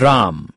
drum